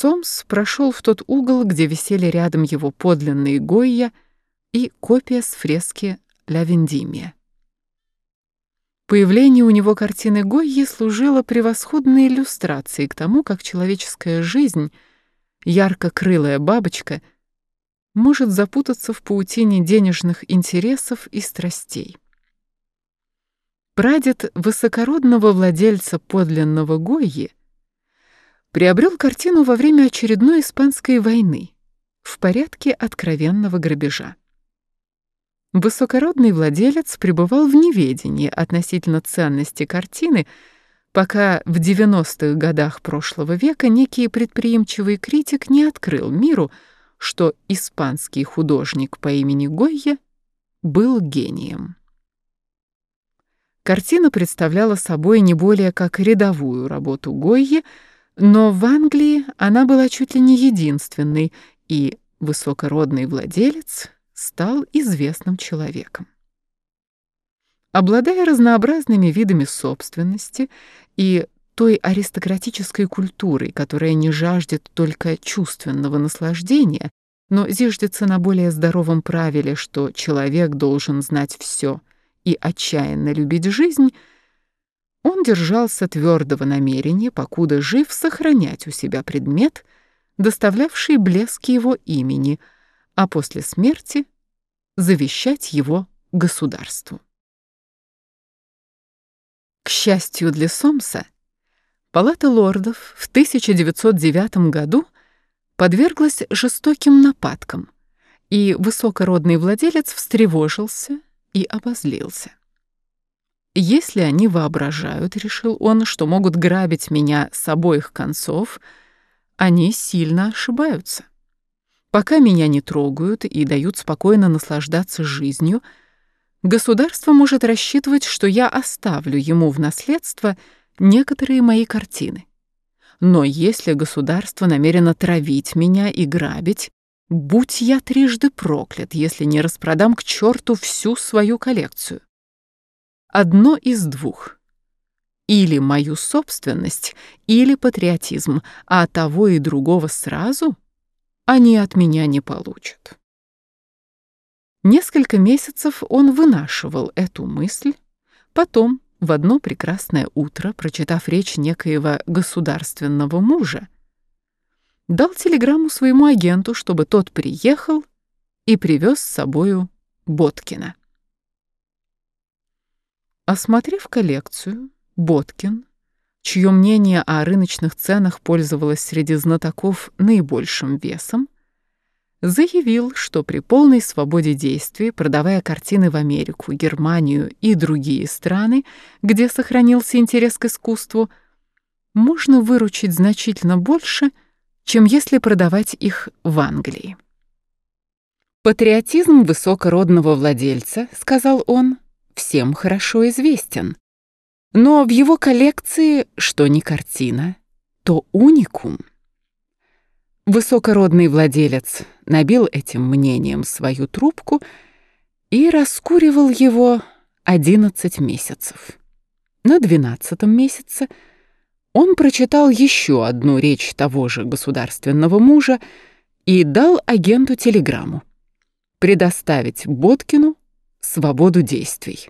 Сомс прошел в тот угол, где висели рядом его подлинные Гойя и копия с фрески «Ля Вендимия». Появление у него картины Гойи служило превосходной иллюстрацией к тому, как человеческая жизнь, ярко-крылая бабочка, может запутаться в паутине денежных интересов и страстей. Прадед высокородного владельца подлинного Гойи приобрел картину во время очередной испанской войны в порядке откровенного грабежа. Высокородный владелец пребывал в неведении относительно ценности картины, пока в 90-х годах прошлого века некий предприимчивый критик не открыл миру, что испанский художник по имени Гойя был гением. Картина представляла собой не более как рядовую работу Гойи, но в Англии она была чуть ли не единственной, и высокородный владелец стал известным человеком. Обладая разнообразными видами собственности и той аристократической культурой, которая не жаждет только чувственного наслаждения, но зиждется на более здоровом правиле, что человек должен знать все и отчаянно любить жизнь, он держался твердого намерения, покуда жив, сохранять у себя предмет, доставлявший блеск его имени, а после смерти завещать его государству. К счастью для Сомса, Палата лордов в 1909 году подверглась жестоким нападкам, и высокородный владелец встревожился и обозлился. Если они воображают, решил он, что могут грабить меня с обоих концов, они сильно ошибаются. Пока меня не трогают и дают спокойно наслаждаться жизнью, государство может рассчитывать, что я оставлю ему в наследство некоторые мои картины. Но если государство намерено травить меня и грабить, будь я трижды проклят, если не распродам к черту всю свою коллекцию. Одно из двух. Или мою собственность, или патриотизм, а того и другого сразу они от меня не получат. Несколько месяцев он вынашивал эту мысль, потом, в одно прекрасное утро, прочитав речь некоего государственного мужа, дал телеграмму своему агенту, чтобы тот приехал и привез с собою Боткина. Осмотрев коллекцию, Боткин, чье мнение о рыночных ценах пользовалось среди знатоков наибольшим весом, заявил, что при полной свободе действий, продавая картины в Америку, Германию и другие страны, где сохранился интерес к искусству, можно выручить значительно больше, чем если продавать их в Англии. «Патриотизм высокородного владельца, — сказал он, — всем хорошо известен. Но в его коллекции что не картина, то уникум. Высокородный владелец набил этим мнением свою трубку и раскуривал его 11 месяцев. На двенадцатом месяце он прочитал еще одну речь того же государственного мужа и дал агенту телеграмму предоставить Боткину свободу действий.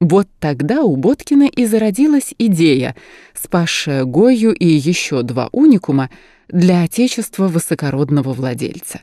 Вот тогда у Боткина и зародилась идея, спасшая Гою и еще два уникума для отечества высокородного владельца.